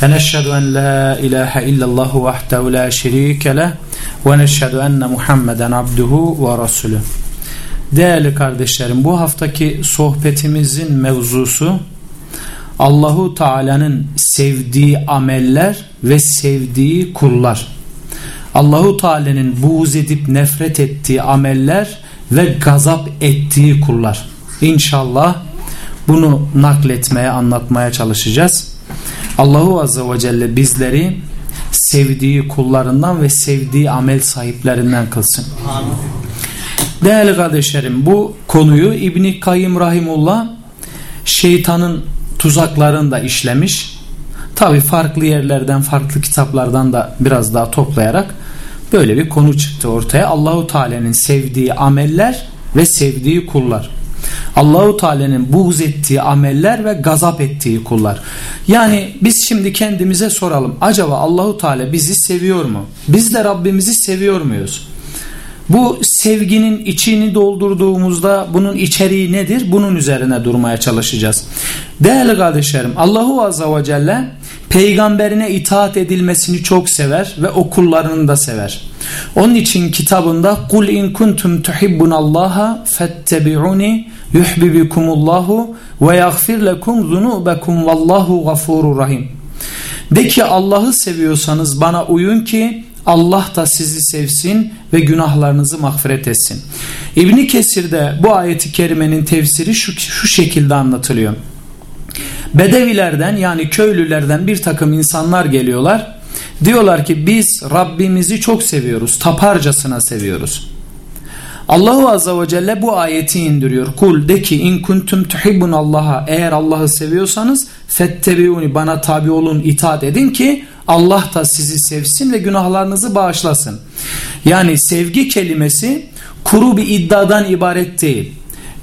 فنشهد أن لا إله إلا الله وحده لا شريك له ونشهد أن محمدا abduhu ve rasulü. Değerli kardeşlerim bu haftaki sohbetimizin mevzusu Allahu Teala'nın sevdiği ameller ve sevdiği kullar. Allahu Teala'nın buğz edip nefret ettiği ameller ve gazap ettiği kullar. İnşallah bunu nakletmeye, anlatmaya çalışacağız. Allahu Azze ve Celle bizleri sevdiği kullarından ve sevdiği amel sahiplerinden kılsın. Değerli kardeşlerim bu konuyu İbni Kayyım Rahimullah şeytanın tuzaklarında işlemiş. Tabi farklı yerlerden farklı kitaplardan da biraz daha toplayarak böyle bir konu çıktı ortaya. Allahu Teala'nın sevdiği ameller ve sevdiği kullar. Allahu Teala'nın buğz ettiği ameller ve gazap ettiği kullar. Yani biz şimdi kendimize soralım. Acaba Allahu Teala bizi seviyor mu? Biz de Rabbimizi seviyor muyuz? Bu sevginin içini doldurduğumuzda bunun içeriği nedir? Bunun üzerine durmaya çalışacağız. Değerli kardeşlerim Allahu Azza ve Celle peygamberine itaat edilmesini çok sever ve okullarını da sever. Onun için kitabında kul in kuntum tuhibbunallaha fettebi'uni yuhibbukumullahu ve yaghfir lekum zunubakum vallahu gafurur rahim. De ki Allah'ı seviyorsanız bana uyun ki Allah da sizi sevsin ve günahlarınızı mağfiret etsin. İbni Kesir'de bu ayeti kerimenin tefsiri şu, şu şekilde anlatılıyor. Bedevilerden yani köylülerden bir takım insanlar geliyorlar. Diyorlar ki biz Rabbimizi çok seviyoruz. Taparcasına seviyoruz. Allahu Azze ve Celle bu ayeti indiriyor. Kul de ki in kuntum tuhibbun Allah'a eğer Allah'ı seviyorsanız fettebiuni bana tabi olun itaat edin ki Allah da sizi sevsin ve günahlarınızı bağışlasın. Yani sevgi kelimesi kuru bir iddiadan ibaret değil.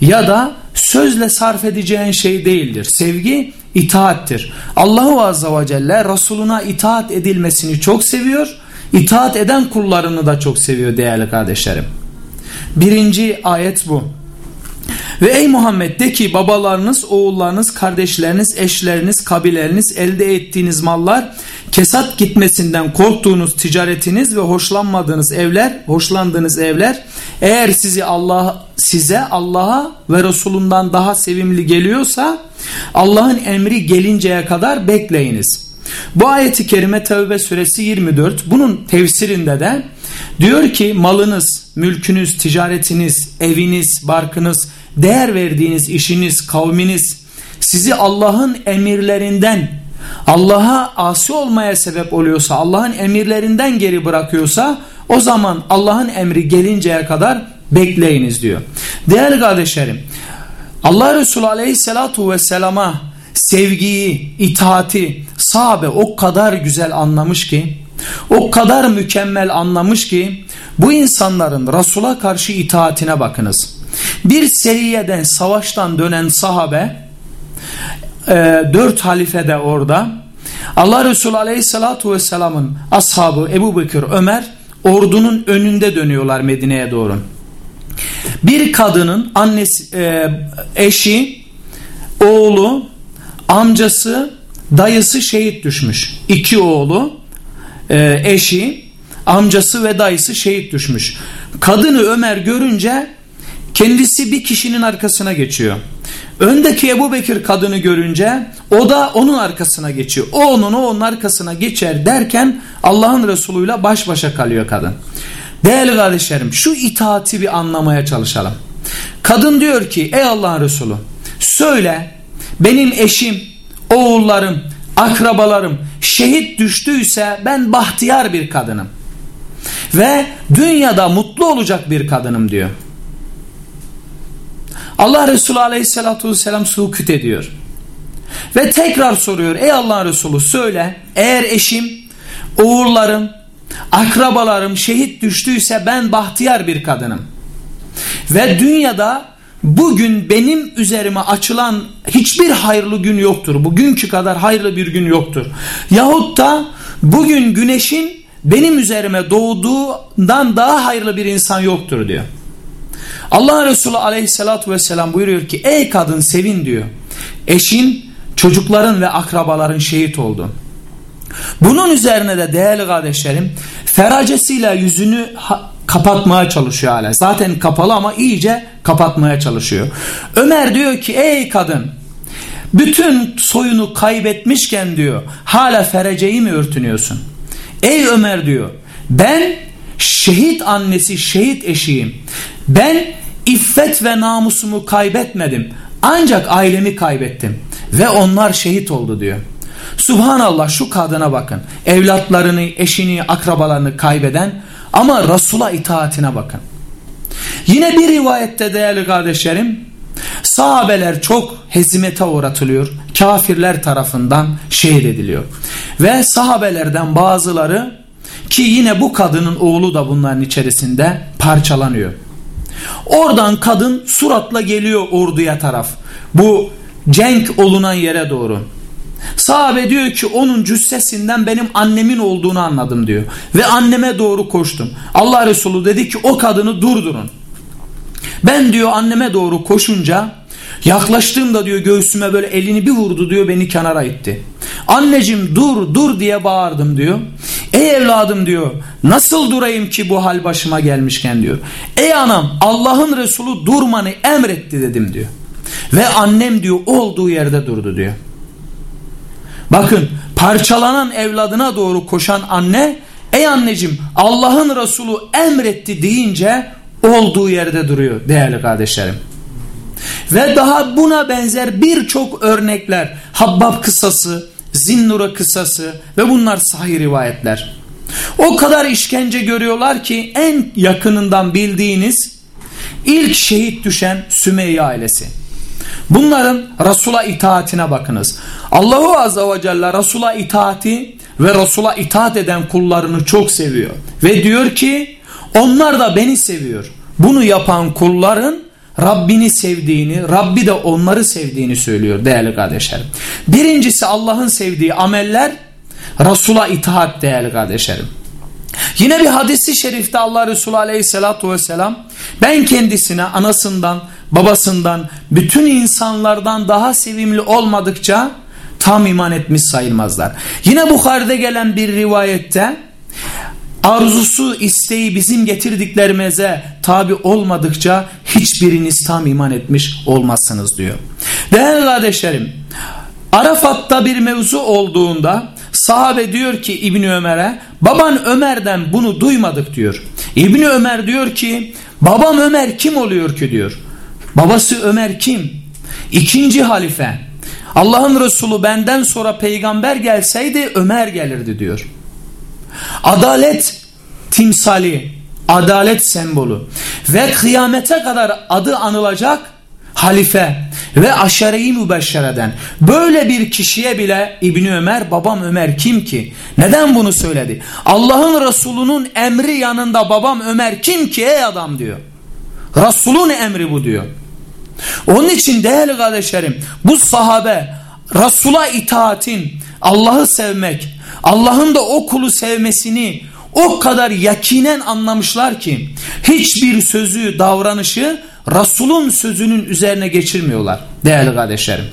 Ya da sözle sarf edeceğin şey değildir. Sevgi itaattir. Allahu Azze ve Celle Resuluna itaat edilmesini çok seviyor. İtaat eden kullarını da çok seviyor değerli kardeşlerim. Birinci ayet bu. Ve ey Muhammed de ki babalarınız, oğullarınız, kardeşleriniz, eşleriniz, kabileriniz elde ettiğiniz mallar, kesat gitmesinden korktuğunuz ticaretiniz ve hoşlanmadığınız evler, hoşlandığınız evler eğer sizi Allah size Allah'a ve Resulundan daha sevimli geliyorsa Allah'ın emri gelinceye kadar bekleyiniz. Bu ayeti kerime Tevbe suresi 24 bunun tefsirinde de diyor ki malınız, mülkünüz, ticaretiniz, eviniz, barkınız, değer verdiğiniz işiniz, kavminiz sizi Allah'ın emirlerinden Allah'a asi olmaya sebep oluyorsa, Allah'ın emirlerinden geri bırakıyorsa o zaman Allah'ın emri gelinceye kadar bekleyiniz diyor. Değerli kardeşlerim Allah Resulü aleyhissalatu vesselama sevgiyi, itaati sahabe o kadar güzel anlamış ki o kadar mükemmel anlamış ki bu insanların Resul'a karşı itaatine bakınız. Bir seriyeden savaştan dönen sahabe e, dört halife de orada Allah Resulü aleyhissalatu vesselamın ashabı Ebu Bekir Ömer ordunun önünde dönüyorlar Medine'ye doğru. Bir kadının annesi, e, eşi, oğlu, amcası, dayısı şehit düşmüş. İki oğlu, e, eşi, amcası ve dayısı şehit düşmüş. Kadını Ömer görünce kendisi bir kişinin arkasına geçiyor. Öndeki Ebu Bekir kadını görünce o da onun arkasına geçiyor. O onun o onun arkasına geçer derken Allah'ın Resulüyle baş başa kalıyor kadın. Değerli kardeşlerim şu itaati bir anlamaya çalışalım. Kadın diyor ki ey Allah'ın Resulü söyle benim eşim, oğullarım, akrabalarım şehit düştüyse ben bahtiyar bir kadınım. Ve dünyada mutlu olacak bir kadınım diyor. Allah Resulü aleyhissalatü vesselam sukut ediyor. Ve tekrar soruyor ey Allah Resulü söyle eğer eşim, oğullarım, akrabalarım şehit düştüyse ben bahtiyar bir kadınım. Ve dünyada bugün benim üzerime açılan hiçbir hayırlı gün yoktur. Bugünkü kadar hayırlı bir gün yoktur. Yahut da bugün güneşin benim üzerime doğduğundan daha hayırlı bir insan yoktur diyor. Allah Resulü aleyhissalatü vesselam buyuruyor ki ey kadın sevin diyor. Eşin, çocukların ve akrabaların şehit oldu. Bunun üzerine de değerli kardeşlerim feracesiyle yüzünü kapatmaya çalışıyor hala. Zaten kapalı ama iyice kapatmaya çalışıyor. Ömer diyor ki ey kadın bütün soyunu kaybetmişken diyor hala fereceyi mi örtünüyorsun? Ey Ömer diyor ben şehit annesi şehit eşiyim. Ben iffet ve namusumu kaybetmedim. Ancak ailemi kaybettim. Ve onlar şehit oldu diyor. Subhanallah şu kadına bakın. Evlatlarını, eşini, akrabalarını kaybeden ama Resul'a itaatine bakın. Yine bir rivayette değerli kardeşlerim sahabeler çok hezimete uğratılıyor. Kafirler tarafından şehit ediliyor. Ve sahabelerden bazıları ki yine bu kadının oğlu da bunların içerisinde parçalanıyor. Oradan kadın suratla geliyor orduya taraf. Bu cenk olunan yere doğru. Sahabe diyor ki onun cüssesinden benim annemin olduğunu anladım diyor. Ve anneme doğru koştum. Allah Resulü dedi ki o kadını durdurun. Ben diyor anneme doğru koşunca yaklaştığımda diyor göğsüme böyle elini bir vurdu diyor beni kenara itti. Anneciğim dur dur diye bağırdım diyor. Ey evladım diyor nasıl durayım ki bu hal başıma gelmişken diyor. Ey anam Allah'ın Resulü durmanı emretti dedim diyor. Ve annem diyor olduğu yerde durdu diyor. Bakın parçalanan evladına doğru koşan anne ey anneciğim Allah'ın Resulü emretti deyince olduğu yerde duruyor değerli kardeşlerim. Ve daha buna benzer birçok örnekler Habbab kısası, Zinnura kısası ve bunlar sahih rivayetler. O kadar işkence görüyorlar ki en yakınından bildiğiniz ilk şehit düşen Sümeyye ailesi. Bunların Resul'a itaatine bakınız. Allahu Azze ve Celle Resul'a itaati ve Resul'a itaat eden kullarını çok seviyor. Ve diyor ki onlar da beni seviyor. Bunu yapan kulların Rabbini sevdiğini, Rabbi de onları sevdiğini söylüyor değerli kardeşlerim. Birincisi Allah'ın sevdiği ameller Resul'a itaat değerli kardeşlerim. Yine bir hadisi şerifte Allah Resulü aleyhissalatu vesselam ben kendisine anasından, babasından, bütün insanlardan daha sevimli olmadıkça tam iman etmiş sayılmazlar. Yine Bukhari'de gelen bir rivayette arzusu, isteği bizim getirdiklerimize tabi olmadıkça hiçbiriniz tam iman etmiş olmazsınız diyor. Değerli kardeşlerim, Arafat'ta bir mevzu olduğunda sahabe diyor ki İbni Ömer'e baban Ömer'den bunu duymadık diyor. İbni Ömer diyor ki babam Ömer kim oluyor ki diyor. Babası Ömer kim? İkinci halife. Allah'ın Resulü benden sonra peygamber gelseydi Ömer gelirdi diyor. Adalet timsali, adalet sembolü ve kıyamete kadar adı anılacak halife ve aşere-i mübeşşereden böyle bir kişiye bile İbni Ömer babam Ömer kim ki? Neden bunu söyledi? Allah'ın Resulü'nün emri yanında babam Ömer kim ki ey adam diyor. Resulün emri bu diyor. Onun için değerli kardeşlerim bu sahabe Resul'a itaatin, Allah'ı sevmek, Allah'ın da o kulu sevmesini o kadar yakinen anlamışlar ki hiçbir sözü, davranışı Resul'un sözünün üzerine geçirmiyorlar değerli kardeşlerim.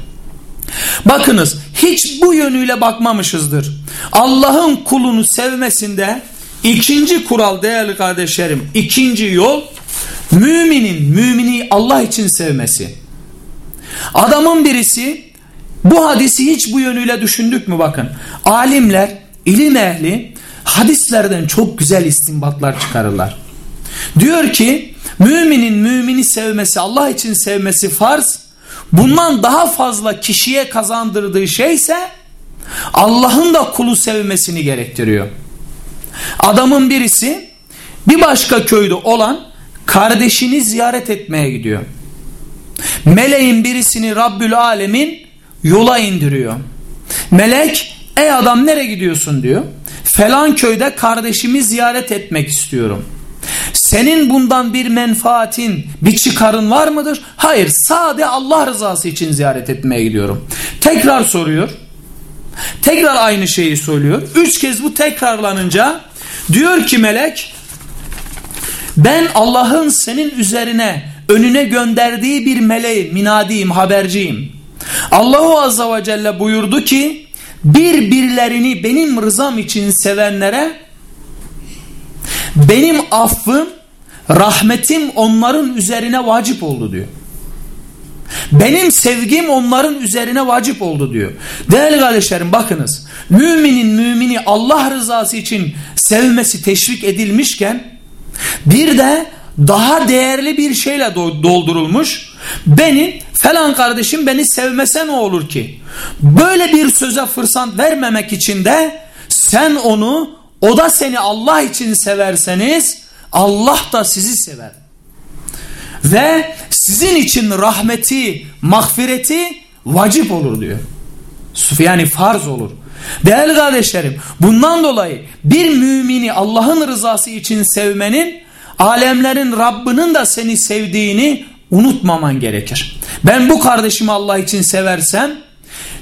Bakınız hiç bu yönüyle bakmamışızdır. Allah'ın kulunu sevmesinde ikinci kural değerli kardeşlerim, ikinci yol müminin mümini Allah için sevmesi. Adamın birisi bu hadisi hiç bu yönüyle düşündük mü bakın. Alimler, ilim ehli hadislerden çok güzel istinbatlar çıkarırlar. Diyor ki müminin mümini sevmesi Allah için sevmesi farz. Bundan daha fazla kişiye kazandırdığı şey ise Allah'ın da kulu sevmesini gerektiriyor. Adamın birisi bir başka köyde olan kardeşini ziyaret etmeye gidiyor. Meleğin birisini Rabbül Alemin yola indiriyor. Melek ey adam nereye gidiyorsun diyor. Falan köyde kardeşimi ziyaret etmek istiyorum. Senin bundan bir menfaatin, bir çıkarın var mıdır? Hayır, sade Allah rızası için ziyaret etmeye gidiyorum. Tekrar soruyor. Tekrar aynı şeyi söylüyor. Üç kez bu tekrarlanınca diyor ki melek ben Allah'ın senin üzerine önüne gönderdiği bir meleğim, minadiyim, haberciyim. Allahu Azza ve Celle buyurdu ki birbirlerini benim rızam için sevenlere benim affım, rahmetim onların üzerine vacip oldu diyor. Benim sevgim onların üzerine vacip oldu diyor. Değerli kardeşlerim bakınız. Müminin mümini Allah rızası için sevmesi teşvik edilmişken bir de daha değerli bir şeyle doldurulmuş. Beni falan kardeşim beni sevmese ne olur ki? Böyle bir söze fırsat vermemek için de sen onu o da seni Allah için severseniz Allah da sizi sever. Ve sizin için rahmeti, mağfireti vacip olur diyor. Yani farz olur. Değerli kardeşlerim bundan dolayı bir mümini Allah'ın rızası için sevmenin alemlerin Rabbinin de seni sevdiğini unutmaman gerekir. Ben bu kardeşimi Allah için seversem,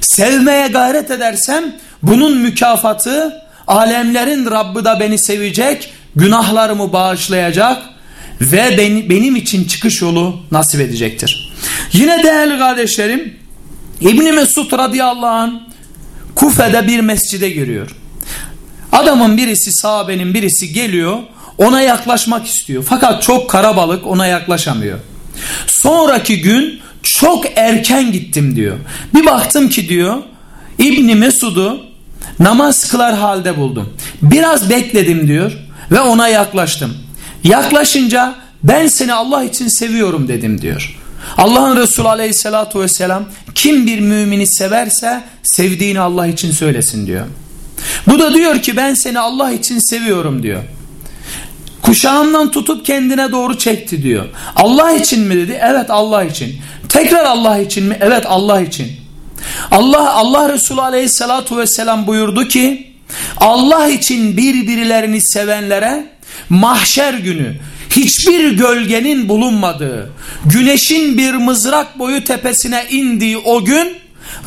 sevmeye gayret edersem bunun mükafatı alemlerin Rabbi da beni sevecek, günahlarımı bağışlayacak ve beni, benim için çıkış yolu nasip edecektir. Yine değerli kardeşlerim İbni Mesud radıyallahu anh Kufe'de bir mescide giriyor. Adamın birisi sahabenin birisi geliyor ona yaklaşmak istiyor. Fakat çok karabalık ona yaklaşamıyor. Sonraki gün çok erken gittim diyor. Bir baktım ki diyor İbni Mesud'u namaz kılar halde buldum. Biraz bekledim diyor ve ona yaklaştım. Yaklaşınca ben seni Allah için seviyorum dedim diyor. Allah'ın Resulü aleyhissalatu vesselam kim bir mümini severse sevdiğini Allah için söylesin diyor. Bu da diyor ki ben seni Allah için seviyorum diyor. Kuşağından tutup kendine doğru çekti diyor. Allah için mi dedi? Evet Allah için. Tekrar Allah için mi? Evet Allah için. Allah Allah Resulü Aleyhisselatu vesselam buyurdu ki Allah için birbirlerini sevenlere mahşer günü hiçbir gölgenin bulunmadığı, güneşin bir mızrak boyu tepesine indiği o gün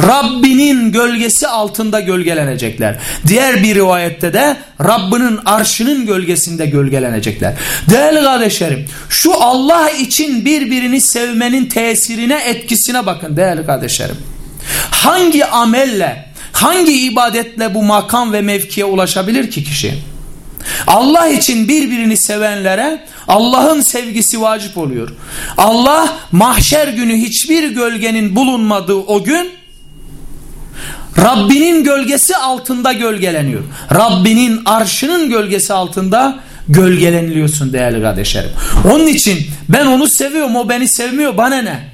Rabbinin gölgesi altında gölgelenecekler. Diğer bir rivayette de Rabbinin arşının gölgesinde gölgelenecekler. Değerli kardeşlerim şu Allah için birbirini sevmenin tesirine etkisine bakın değerli kardeşlerim. Hangi amelle hangi ibadetle bu makam ve mevkiye ulaşabilir ki kişi? Allah için birbirini sevenlere Allah'ın sevgisi vacip oluyor. Allah mahşer günü hiçbir gölgenin bulunmadığı o gün Rabbinin gölgesi altında gölgeleniyor. Rabbinin arşının gölgesi altında gölgeleniliyorsun değerli kardeşlerim. Onun için ben onu seviyorum o beni sevmiyor bana ne?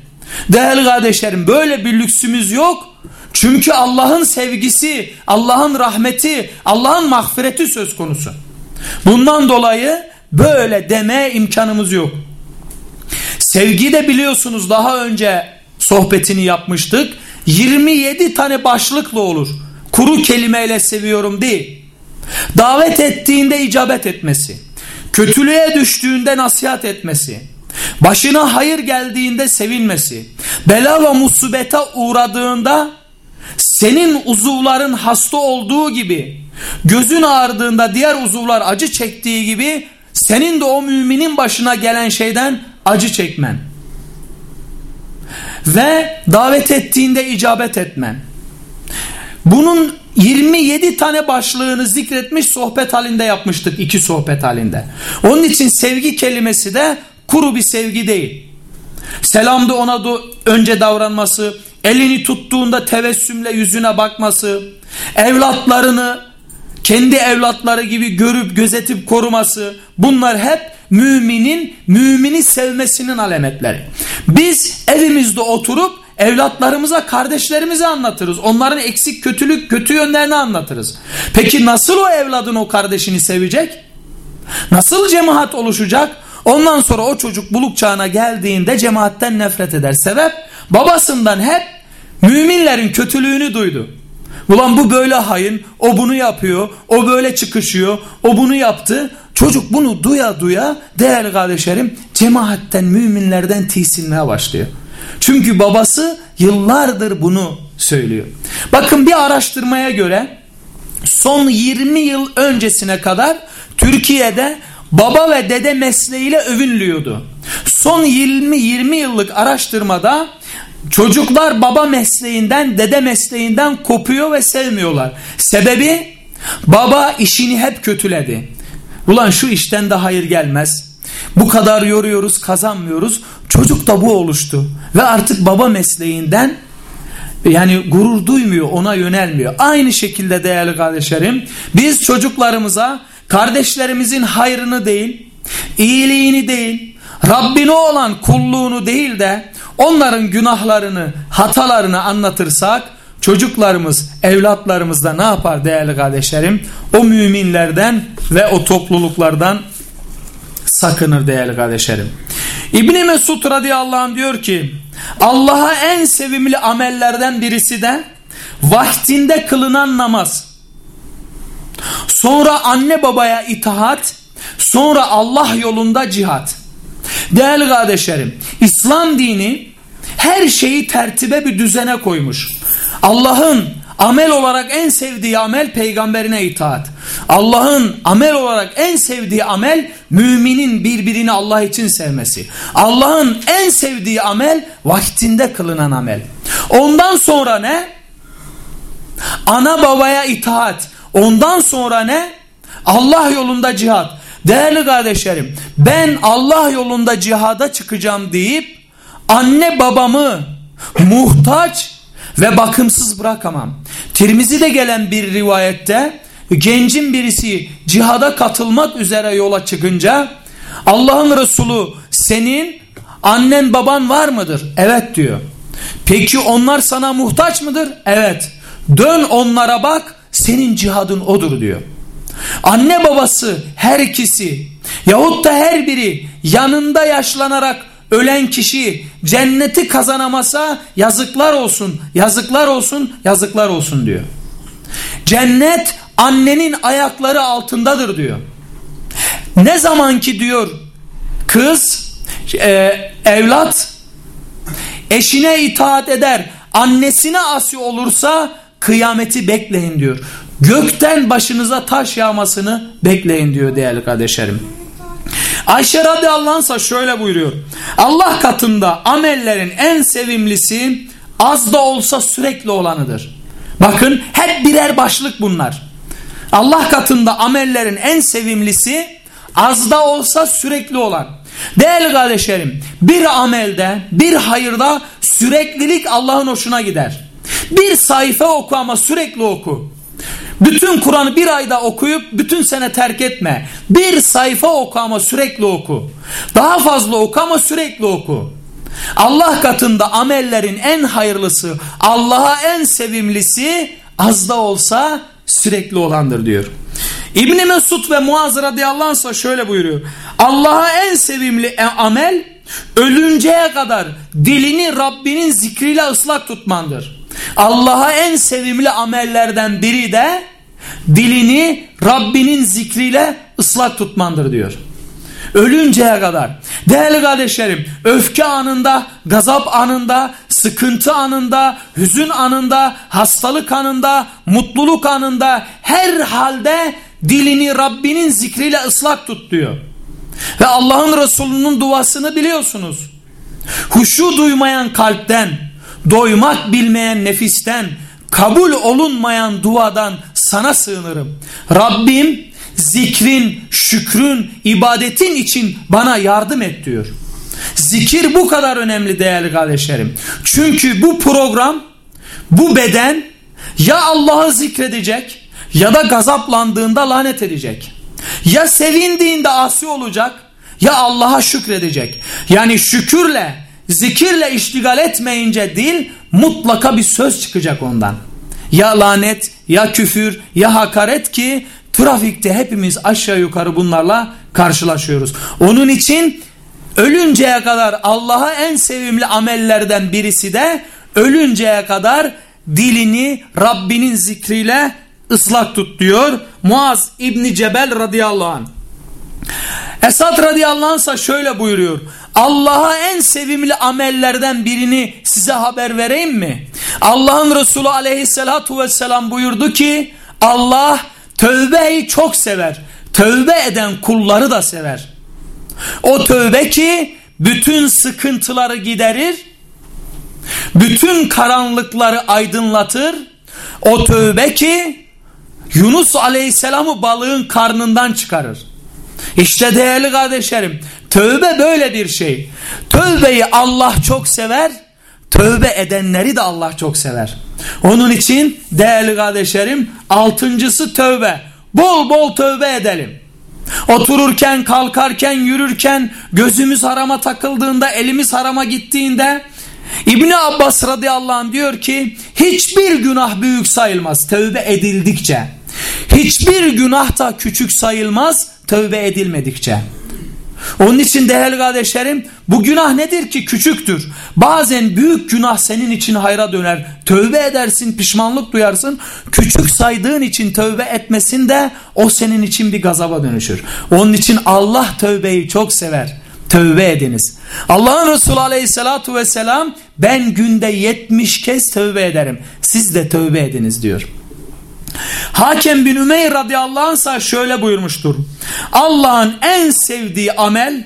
Değerli kardeşlerim böyle bir lüksümüz yok. Çünkü Allah'ın sevgisi, Allah'ın rahmeti, Allah'ın mağfireti söz konusu. Bundan dolayı böyle deme imkanımız yok. Sevgi de biliyorsunuz daha önce sohbetini yapmıştık. 27 tane başlıkla olur. Kuru kelimeyle seviyorum değil. Davet ettiğinde icabet etmesi. Kötülüğe düştüğünde nasihat etmesi. Başına hayır geldiğinde sevinmesi. Bela ve musibete uğradığında senin uzuvların hasta olduğu gibi gözün ağrıdığında diğer uzuvlar acı çektiği gibi senin de o müminin başına gelen şeyden acı çekmen ve davet ettiğinde icabet etmen. Bunun 27 tane başlığını zikretmiş sohbet halinde yapmıştık iki sohbet halinde. Onun için sevgi kelimesi de kuru bir sevgi değil. Selamda ona da önce davranması, elini tuttuğunda tevessümle yüzüne bakması, evlatlarını kendi evlatları gibi görüp gözetip koruması bunlar hep müminin mümini sevmesinin alametleri. Biz evimizde oturup evlatlarımıza kardeşlerimize anlatırız. Onların eksik kötülük kötü yönlerini anlatırız. Peki nasıl o evladın o kardeşini sevecek? Nasıl cemaat oluşacak? Ondan sonra o çocuk buluk çağına geldiğinde cemaatten nefret eder. Sebep babasından hep müminlerin kötülüğünü duydu. Ulan bu böyle hayın, o bunu yapıyor, o böyle çıkışıyor, o bunu yaptı. Çocuk bunu duya duya değerli kardeşlerim cemaatten müminlerden tiksinmeye başlıyor. Çünkü babası yıllardır bunu söylüyor. Bakın bir araştırmaya göre son 20 yıl öncesine kadar Türkiye'de baba ve dede mesleğiyle övünlüyordu. Son 20-20 yıllık araştırmada Çocuklar baba mesleğinden, dede mesleğinden kopuyor ve sevmiyorlar. Sebebi baba işini hep kötüledi. Ulan şu işten de hayır gelmez. Bu kadar yoruyoruz, kazanmıyoruz. Çocuk da bu oluştu. Ve artık baba mesleğinden yani gurur duymuyor, ona yönelmiyor. Aynı şekilde değerli kardeşlerim, biz çocuklarımıza kardeşlerimizin hayrını değil, iyiliğini değil, Rabbine olan kulluğunu değil de onların günahlarını, hatalarını anlatırsak çocuklarımız, evlatlarımız da ne yapar değerli kardeşlerim? O müminlerden ve o topluluklardan sakınır değerli kardeşlerim. İbni Mesud radıyallahu anh diyor ki Allah'a en sevimli amellerden birisi de vaktinde kılınan namaz. Sonra anne babaya itaat, sonra Allah yolunda cihat. Değerli kardeşlerim, İslam dini her şeyi tertibe bir düzene koymuş. Allah'ın amel olarak en sevdiği amel peygamberine itaat. Allah'ın amel olarak en sevdiği amel müminin birbirini Allah için sevmesi. Allah'ın en sevdiği amel vaktinde kılınan amel. Ondan sonra ne? Ana babaya itaat. Ondan sonra ne? Allah yolunda cihat. Değerli kardeşlerim ben Allah yolunda cihada çıkacağım deyip anne babamı muhtaç ve bakımsız bırakamam. Tirmizi'de gelen bir rivayette gencin birisi cihada katılmak üzere yola çıkınca Allah'ın Resulü senin annen baban var mıdır? Evet diyor. Peki onlar sana muhtaç mıdır? Evet. Dön onlara bak senin cihadın odur diyor. Anne babası her ikisi yahut da her biri yanında yaşlanarak ölen kişi cenneti kazanamasa yazıklar olsun, yazıklar olsun, yazıklar olsun diyor. Cennet annenin ayakları altındadır diyor. Ne zaman ki diyor kız, e, evlat eşine itaat eder, annesine asi olursa kıyameti bekleyin diyor. Gökten başınıza taş yağmasını bekleyin diyor değerli kardeşlerim. Ayşe radıyallahu anh şöyle buyuruyor. Allah katında amellerin en sevimlisi az da olsa sürekli olanıdır. Bakın hep birer başlık bunlar. Allah katında amellerin en sevimlisi az da olsa sürekli olan. Değerli kardeşlerim bir amelde bir hayırda süreklilik Allah'ın hoşuna gider. Bir sayfa oku ama sürekli oku. Bütün Kur'an'ı bir ayda okuyup bütün sene terk etme. Bir sayfa oku ama sürekli oku. Daha fazla oku ama sürekli oku. Allah katında amellerin en hayırlısı, Allah'a en sevimlisi az da olsa sürekli olandır diyor. İbni Mesud ve Muaz radıyallahu anh şöyle buyuruyor. Allah'a en sevimli amel ölünceye kadar dilini Rabbinin zikriyle ıslak tutmandır. Allah'a en sevimli amellerden biri de dilini Rabbinin zikriyle ıslak tutmandır diyor. Ölünceye kadar. Değerli kardeşlerim öfke anında, gazap anında, sıkıntı anında, hüzün anında, hastalık anında, mutluluk anında her halde dilini Rabbinin zikriyle ıslak tut diyor. Ve Allah'ın Resulü'nün duasını biliyorsunuz. Huşu duymayan kalpten, doymak bilmeyen nefisten, kabul olunmayan duadan sana sığınırım. Rabbim zikrin, şükrün, ibadetin için bana yardım et diyor. Zikir bu kadar önemli değerli kardeşlerim. Çünkü bu program, bu beden ya Allah'ı zikredecek ya da gazaplandığında lanet edecek. Ya sevindiğinde asi olacak ya Allah'a şükredecek. Yani şükürle zikirle iştigal etmeyince dil mutlaka bir söz çıkacak ondan. Ya lanet ya küfür ya hakaret ki trafikte hepimiz aşağı yukarı bunlarla karşılaşıyoruz. Onun için ölünceye kadar Allah'a en sevimli amellerden birisi de ölünceye kadar dilini Rabbinin zikriyle ıslak tut diyor Muaz İbni Cebel radıyallahu anh. Esad radıyallahu anh şöyle buyuruyor. Allah'a en sevimli amellerden birini size haber vereyim mi? Allah'ın Resulü aleyhissalatu vesselam buyurdu ki Allah tövbeyi çok sever. Tövbe eden kulları da sever. O tövbe ki bütün sıkıntıları giderir. Bütün karanlıkları aydınlatır. O tövbe ki Yunus Aleyhisselam'ı balığın karnından çıkarır. İşte değerli kardeşlerim tövbe böyle bir şey. Tövbeyi Allah çok sever. Tövbe edenleri de Allah çok sever. Onun için değerli kardeşlerim altıncısı tövbe. Bol bol tövbe edelim. Otururken, kalkarken, yürürken, gözümüz harama takıldığında, elimiz harama gittiğinde İbni Abbas radıyallahu anh diyor ki hiçbir günah büyük sayılmaz tövbe edildikçe. Hiçbir günah da küçük sayılmaz tövbe edilmedikçe. Onun için değerli kardeşlerim bu günah nedir ki küçüktür. Bazen büyük günah senin için hayra döner. Tövbe edersin pişmanlık duyarsın. Küçük saydığın için tövbe etmesin de o senin için bir gazaba dönüşür. Onun için Allah tövbeyi çok sever. Tövbe ediniz. Allah'ın Resulü aleyhissalatu vesselam ben günde 70 kez tövbe ederim. Siz de tövbe ediniz diyor. Hakem bin Ümeyr radıyallahu anh şöyle buyurmuştur. Allah'ın en sevdiği amel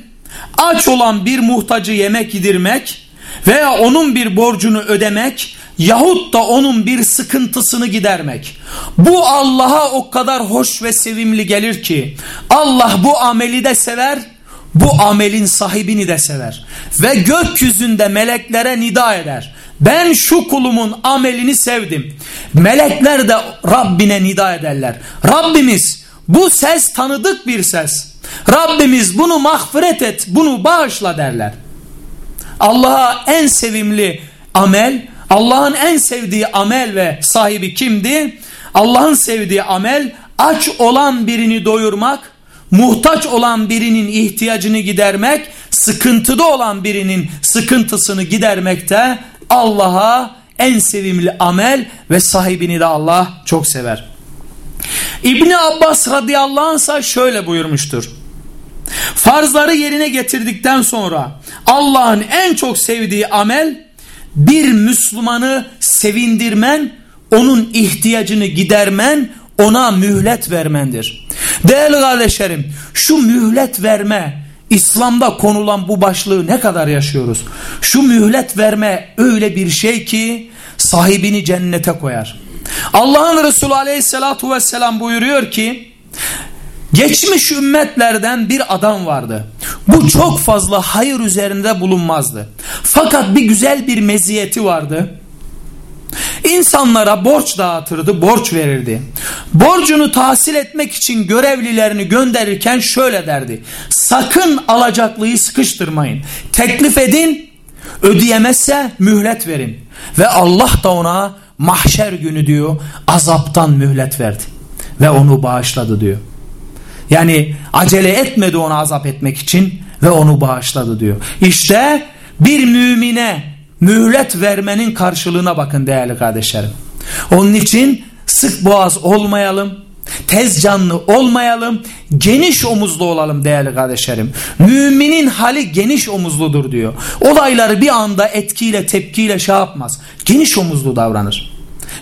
aç olan bir muhtacı yemek yedirmek veya onun bir borcunu ödemek yahut da onun bir sıkıntısını gidermek. Bu Allah'a o kadar hoş ve sevimli gelir ki Allah bu ameli de sever bu amelin sahibini de sever. Ve gökyüzünde meleklere nida eder. Ben şu kulumun amelini sevdim. Melekler de Rabbine nida ederler. Rabbimiz bu ses tanıdık bir ses. Rabbimiz bunu mağfiret et, bunu bağışla derler. Allah'a en sevimli amel, Allah'ın en sevdiği amel ve sahibi kimdi? Allah'ın sevdiği amel aç olan birini doyurmak, muhtaç olan birinin ihtiyacını gidermek, sıkıntıda olan birinin sıkıntısını gidermekte Allah'a en sevimli amel ve sahibini de Allah çok sever. İbni Abbas radıyallahu anh şöyle buyurmuştur. Farzları yerine getirdikten sonra Allah'ın en çok sevdiği amel bir Müslümanı sevindirmen, onun ihtiyacını gidermen, ona mühlet vermendir. Değerli kardeşlerim şu mühlet verme İslam'da konulan bu başlığı ne kadar yaşıyoruz? Şu mühlet verme öyle bir şey ki sahibini cennete koyar. Allah'ın Resulü aleyhissalatu vesselam buyuruyor ki geçmiş ümmetlerden bir adam vardı. Bu çok fazla hayır üzerinde bulunmazdı. Fakat bir güzel bir meziyeti vardı. İnsanlara borç dağıtırdı, borç verirdi. Borcunu tahsil etmek için görevlilerini gönderirken şöyle derdi. Sakın alacaklıyı sıkıştırmayın. Teklif edin, ödeyemezse mühlet verin. Ve Allah da ona mahşer günü diyor azaptan mühlet verdi. Ve onu bağışladı diyor. Yani acele etmedi onu azap etmek için ve onu bağışladı diyor. İşte bir mümine mühlet vermenin karşılığına bakın değerli kardeşlerim. Onun için sık boğaz olmayalım, tez canlı olmayalım, geniş omuzlu olalım değerli kardeşlerim. Müminin hali geniş omuzludur diyor. Olayları bir anda etkiyle tepkiyle şey yapmaz. Geniş omuzlu davranır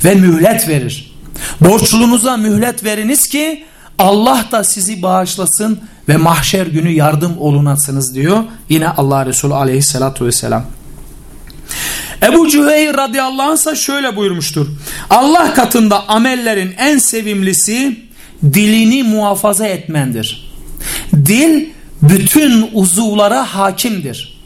ve mühlet verir. Borçlunuza mühlet veriniz ki Allah da sizi bağışlasın ve mahşer günü yardım olunasınız diyor. Yine Allah Resulü aleyhissalatu vesselam. Ebu Cüheyr radıyallahu anh şöyle buyurmuştur. Allah katında amellerin en sevimlisi dilini muhafaza etmendir. Dil bütün uzuvlara hakimdir.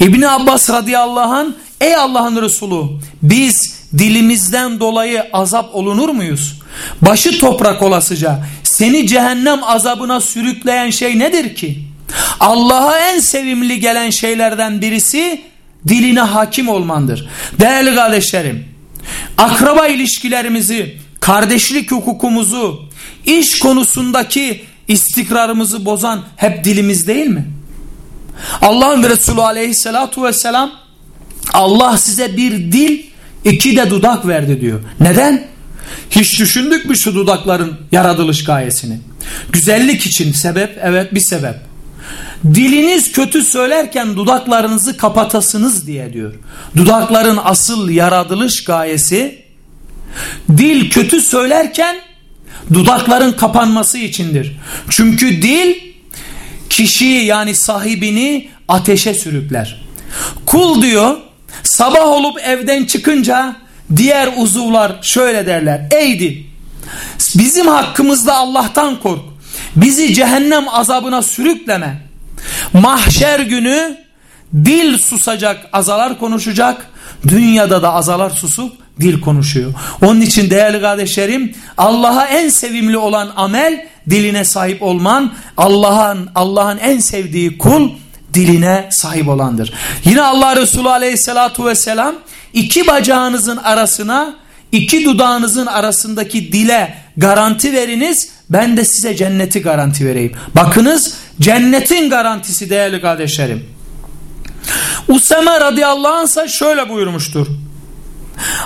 İbni Abbas radıyallahu anh ey Allah'ın Resulü biz dilimizden dolayı azap olunur muyuz? Başı toprak olasıca seni cehennem azabına sürükleyen şey nedir ki? Allah'a en sevimli gelen şeylerden birisi diline hakim olmandır. Değerli kardeşlerim, akraba ilişkilerimizi, kardeşlik hukukumuzu, iş konusundaki istikrarımızı bozan hep dilimiz değil mi? Allah'ın Resulü aleyhissalatu vesselam Allah size bir dil iki de dudak verdi diyor. Neden? Hiç düşündük mü şu dudakların yaratılış gayesini? Güzellik için sebep evet bir sebep. Diliniz kötü söylerken dudaklarınızı kapatasınız diye diyor. Dudakların asıl yaratılış gayesi dil kötü söylerken dudakların kapanması içindir. Çünkü dil kişiyi yani sahibini ateşe sürükler. Kul diyor Sabah olup evden çıkınca diğer uzuvlar şöyle derler. Eydi bizim hakkımızda Allah'tan kork. Bizi cehennem azabına sürükleme. Mahşer günü dil susacak azalar konuşacak. Dünyada da azalar susup dil konuşuyor. Onun için değerli kardeşlerim Allah'a en sevimli olan amel diline sahip olman. Allah'ın Allah'ın en sevdiği kul diline sahip olandır. Yine Allah Resulü aleyhissalatu vesselam iki bacağınızın arasına iki dudağınızın arasındaki dile garanti veriniz ben de size cenneti garanti vereyim. Bakınız cennetin garantisi değerli kardeşlerim. Usame radıyallahu anh şöyle buyurmuştur.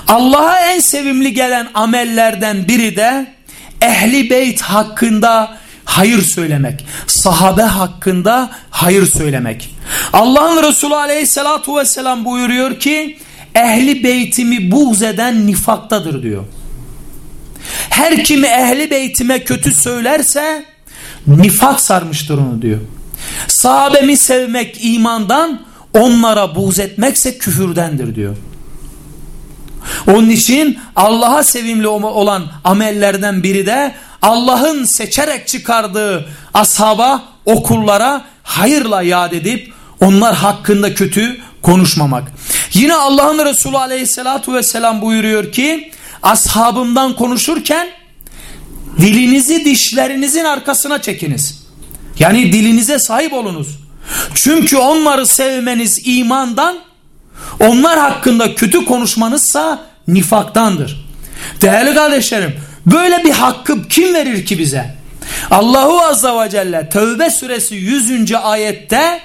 Allah'a en sevimli gelen amellerden biri de ehli beyt hakkında hayır söylemek. Sahabe hakkında hayır söylemek. Allah'ın Resulü aleyhissalatu vesselam buyuruyor ki ehli beytimi buğz eden nifaktadır diyor. Her kimi ehli beytime kötü söylerse nifak sarmıştır onu diyor. Sahabemi sevmek imandan onlara buğz etmekse küfürdendir diyor. Onun için Allah'a sevimli olan amellerden biri de Allah'ın seçerek çıkardığı ashaba, okullara hayırla yad edip onlar hakkında kötü konuşmamak. Yine Allah'ın Resulü aleyhissalatu vesselam buyuruyor ki ashabımdan konuşurken dilinizi dişlerinizin arkasına çekiniz. Yani dilinize sahip olunuz. Çünkü onları sevmeniz imandan, onlar hakkında kötü konuşmanızsa nifaktandır. Değerli kardeşlerim, böyle bir hakkı kim verir ki bize? Allahu Azza ve Celle Tevbe suresi 100. ayette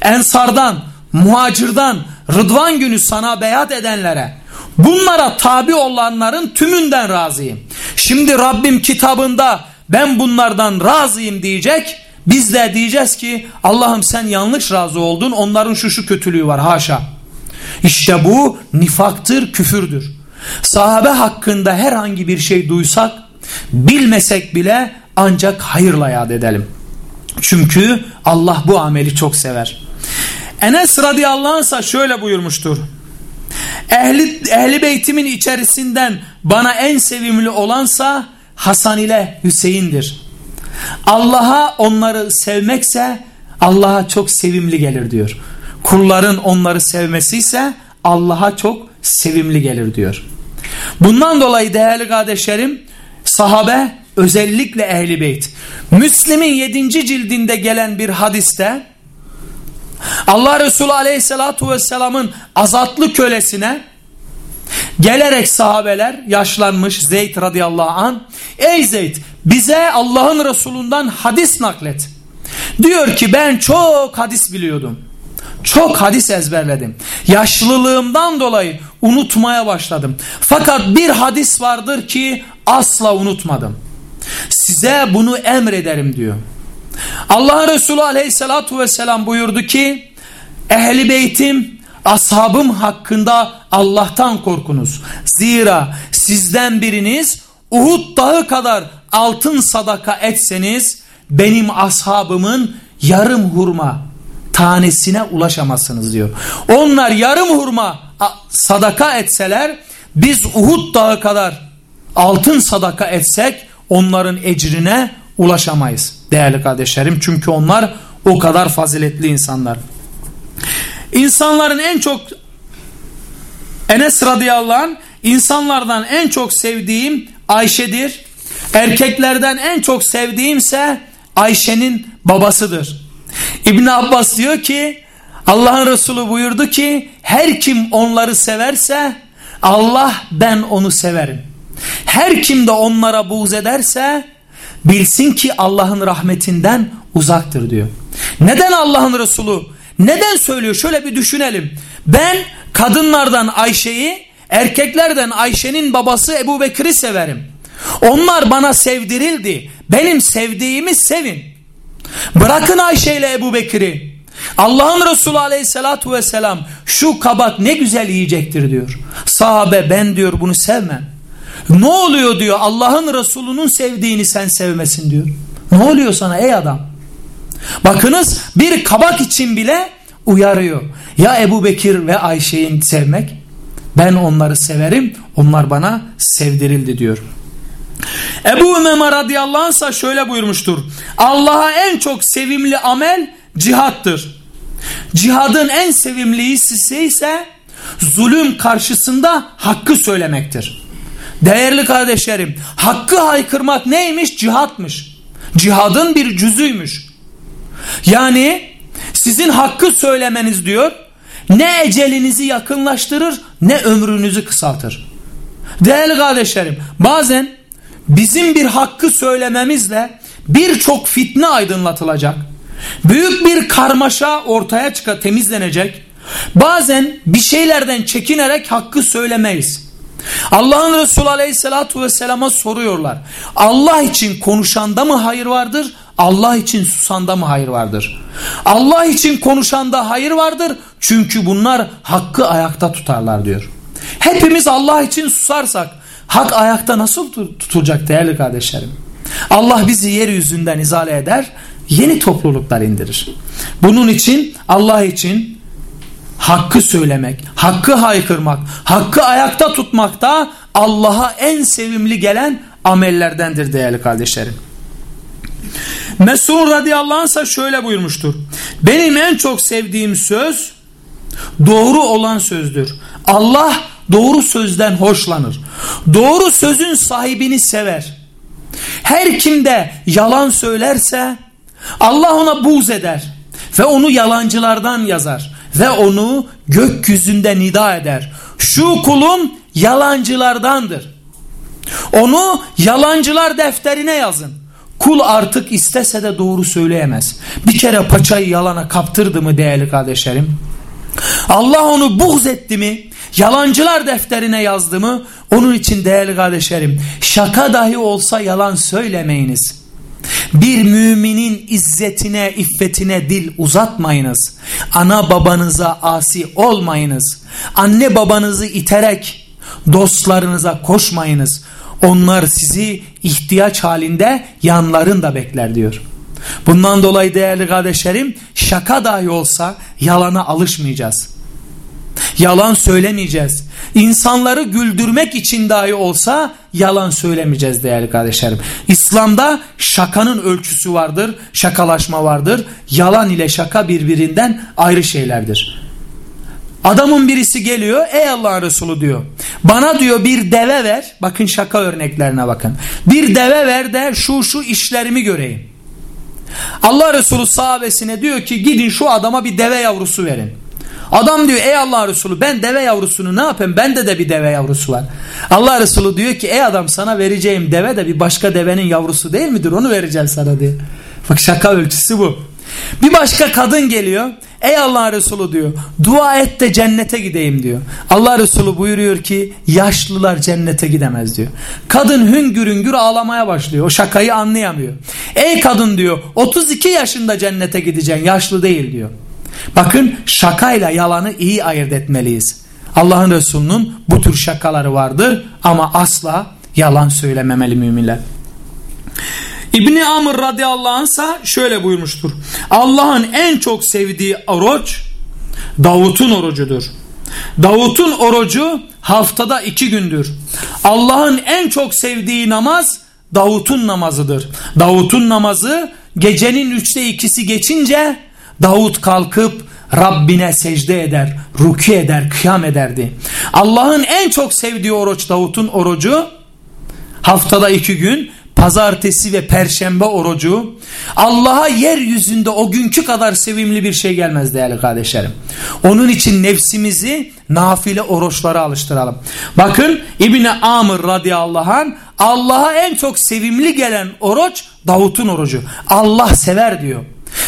Ensardan, muhacirdan, Rıdvan günü sana beyat edenlere, bunlara tabi olanların tümünden razıyım. Şimdi Rabbim kitabında ben bunlardan razıyım diyecek. Biz de diyeceğiz ki Allah'ım sen yanlış razı oldun onların şu şu kötülüğü var haşa. İşte bu nifaktır, küfürdür. Sahabe hakkında herhangi bir şey duysak, bilmesek bile ancak hayırla yad edelim. Çünkü Allah bu ameli çok sever. Enes radıyallahu anh şöyle buyurmuştur. Ehli, ehli beytimin içerisinden bana en sevimli olansa Hasan ile Hüseyin'dir. Allah'a onları sevmekse Allah'a çok sevimli gelir diyor. Kulların onları sevmesi ise Allah'a çok sevimli gelir diyor. Bundan dolayı değerli kardeşlerim sahabe özellikle ehli beyt. Müslim'in 7. cildinde gelen bir hadiste Allah Resulü aleyhissalatu vesselamın azatlı kölesine gelerek sahabeler yaşlanmış Zeyd radıyallahu an ey Zeyd bize Allah'ın Resulünden hadis naklet. Diyor ki ben çok hadis biliyordum. Çok hadis ezberledim. Yaşlılığımdan dolayı unutmaya başladım. Fakat bir hadis vardır ki asla unutmadım. Size bunu emrederim diyor. Allah Resulü aleyhissalatu vesselam buyurdu ki ehli beytim ashabım hakkında Allah'tan korkunuz. Zira sizden biriniz Uhud dağı kadar altın sadaka etseniz benim ashabımın yarım hurma tanesine ulaşamazsınız diyor. Onlar yarım hurma sadaka etseler biz Uhud dağı kadar altın sadaka etsek onların ecrine ulaşamayız değerli kardeşlerim. Çünkü onlar o kadar faziletli insanlar. İnsanların en çok Enes radıyallahu anh insanlardan en çok sevdiğim Ayşe'dir. Erkeklerden en çok sevdiğimse Ayşe'nin babasıdır. İbn Abbas diyor ki Allah'ın Resulü buyurdu ki her kim onları severse Allah ben onu severim. Her kim de onlara buğz ederse bilsin ki Allah'ın rahmetinden uzaktır diyor. Neden Allah'ın Resulü neden söylüyor? Şöyle bir düşünelim. Ben kadınlardan Ayşe'yi, erkeklerden Ayşe'nin babası Ebu Bekir'i severim. Onlar bana sevdirildi. Benim sevdiğimi sevin. Bırakın Ayşe ile Ebu Bekir'i. Allah'ın Resulü aleyhissalatu vesselam şu kabak ne güzel yiyecektir diyor. Sahabe ben diyor bunu sevmem. Ne oluyor diyor Allah'ın Resulü'nün sevdiğini sen sevmesin diyor. Ne oluyor sana ey adam? Bakınız bir kabak için bile uyarıyor. Ya Ebu Bekir ve Ayşe'yi sevmek? Ben onları severim. Onlar bana sevdirildi diyor. Ebu Umeme radıyallahu anh ise şöyle buyurmuştur. Allah'a en çok sevimli amel cihattır. Cihadın en sevimlisi ise zulüm karşısında hakkı söylemektir. Değerli kardeşlerim hakkı haykırmak neymiş? Cihatmış. Cihadın bir cüzüymüş. Yani sizin hakkı söylemeniz diyor ne ecelinizi yakınlaştırır ne ömrünüzü kısaltır. Değerli kardeşlerim bazen bizim bir hakkı söylememizle birçok fitne aydınlatılacak. Büyük bir karmaşa ortaya çıka temizlenecek. Bazen bir şeylerden çekinerek hakkı söylemeyiz. Allah'ın Resulü Aleyhisselatü Vesselam'a soruyorlar. Allah için konuşanda mı hayır vardır? Allah için susanda mı hayır vardır? Allah için konuşanda hayır vardır. Çünkü bunlar hakkı ayakta tutarlar diyor. Hepimiz Allah için susarsak hak ayakta nasıl tutulacak değerli kardeşlerim? Allah bizi yeryüzünden izale eder, yeni topluluklar indirir. Bunun için Allah için hakkı söylemek, hakkı haykırmak, hakkı ayakta tutmak da Allah'a en sevimli gelen amellerdendir değerli kardeşlerim. Mesud radıyallahu anh şöyle buyurmuştur. Benim en çok sevdiğim söz doğru olan sözdür. Allah doğru sözden hoşlanır. Doğru sözün sahibini sever. Her kimde yalan söylerse Allah ona buğz eder ve onu yalancılardan yazar ve onu gökyüzünde nida eder. Şu kulum yalancılardandır. Onu yalancılar defterine yazın. Kul artık istese de doğru söyleyemez. Bir kere paçayı yalana kaptırdı mı değerli kardeşlerim? Allah onu buğz etti mi? Yalancılar defterine yazdı mı? Onun için değerli kardeşlerim şaka dahi olsa yalan söylemeyiniz. Bir müminin izzetine, iffetine dil uzatmayınız. Ana babanıza asi olmayınız. Anne babanızı iterek dostlarınıza koşmayınız. Onlar sizi ihtiyaç halinde yanlarında bekler diyor. Bundan dolayı değerli kardeşlerim şaka dahi olsa yalana alışmayacağız. Yalan söylemeyeceğiz. İnsanları güldürmek için dahi olsa yalan söylemeyeceğiz değerli kardeşlerim. İslam'da şakanın ölçüsü vardır, şakalaşma vardır. Yalan ile şaka birbirinden ayrı şeylerdir. Adamın birisi geliyor ey Allah Resulü diyor. Bana diyor bir deve ver. Bakın şaka örneklerine bakın. Bir deve ver de şu şu işlerimi göreyim. Allah Resulü sahabesine diyor ki gidin şu adama bir deve yavrusu verin. Adam diyor ey Allah Resulü ben deve yavrusunu ne yapayım? Bende de bir deve yavrusu var. Allah Resulü diyor ki ey adam sana vereceğim deve de bir başka devenin yavrusu değil midir? Onu vereceğim sana diyor. Bak şaka ölçüsü bu. Bir başka kadın geliyor. Ey Allah Resulü diyor. Dua et de cennete gideyim diyor. Allah Resulü buyuruyor ki yaşlılar cennete gidemez diyor. Kadın hüngür hüngür ağlamaya başlıyor. O şakayı anlayamıyor. Ey kadın diyor 32 yaşında cennete gideceksin yaşlı değil diyor. Bakın şakayla yalanı iyi ayırt etmeliyiz. Allah'ın Resulü'nün bu tür şakaları vardır ama asla yalan söylememeli müminler. İbni Amr radıyallahu anh şöyle buyurmuştur. Allah'ın en çok sevdiği oruç Davut'un orucudur. Davut'un orucu haftada iki gündür. Allah'ın en çok sevdiği namaz Davut'un namazıdır. Davut'un namazı gecenin üçte ikisi geçince Davut kalkıp Rabbine secde eder, ruki eder, kıyam ederdi. Allah'ın en çok sevdiği oruç Davut'un orucu haftada iki gün pazartesi ve perşembe orucu Allah'a yeryüzünde o günkü kadar sevimli bir şey gelmez değerli kardeşlerim. Onun için nefsimizi nafile oruçlara alıştıralım. Bakın İbni Amr radıyallahu anh Allah'a en çok sevimli gelen oruç Davut'un orucu. Allah sever diyor.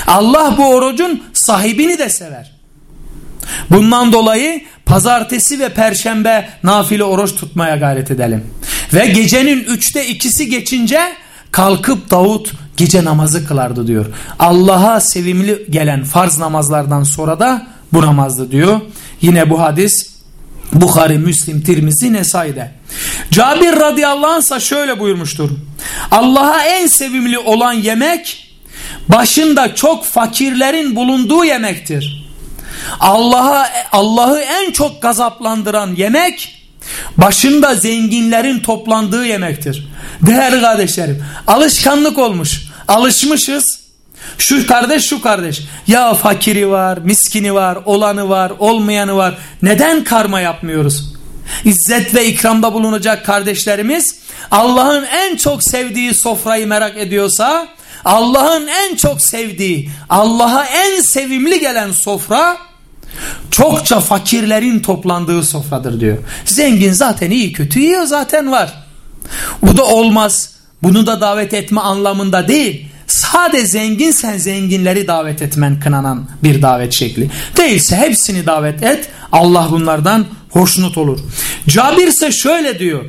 Allah bu orucun sahibini de sever. Bundan dolayı pazartesi ve perşembe nafile oruç tutmaya gayret edelim. Ve gecenin üçte ikisi geçince kalkıp Davut gece namazı kılardı diyor. Allah'a sevimli gelen farz namazlardan sonra da bu namazdı diyor. Yine bu hadis Bukhari, Müslim, Tirmizi, Nesai'de. Cabir radıyallahu anh şöyle buyurmuştur. Allah'a en sevimli olan yemek başında çok fakirlerin bulunduğu yemektir. Allah'a Allah'ı en çok gazaplandıran yemek başında zenginlerin toplandığı yemektir. Değerli kardeşlerim alışkanlık olmuş. Alışmışız. Şu kardeş şu kardeş. Ya fakiri var, miskini var, olanı var, olmayanı var. Neden karma yapmıyoruz? İzzet ve ikramda bulunacak kardeşlerimiz Allah'ın en çok sevdiği sofrayı merak ediyorsa Allah'ın en çok sevdiği, Allah'a en sevimli gelen sofra çokça fakirlerin toplandığı sofradır diyor. Zengin zaten iyi kötü yiyor zaten var. Bu da olmaz. Bunu da davet etme anlamında değil. Sade zenginsen zenginleri davet etmen kınanan bir davet şekli. Değilse hepsini davet et. Allah bunlardan hoşnut olur. Cabir ise şöyle diyor.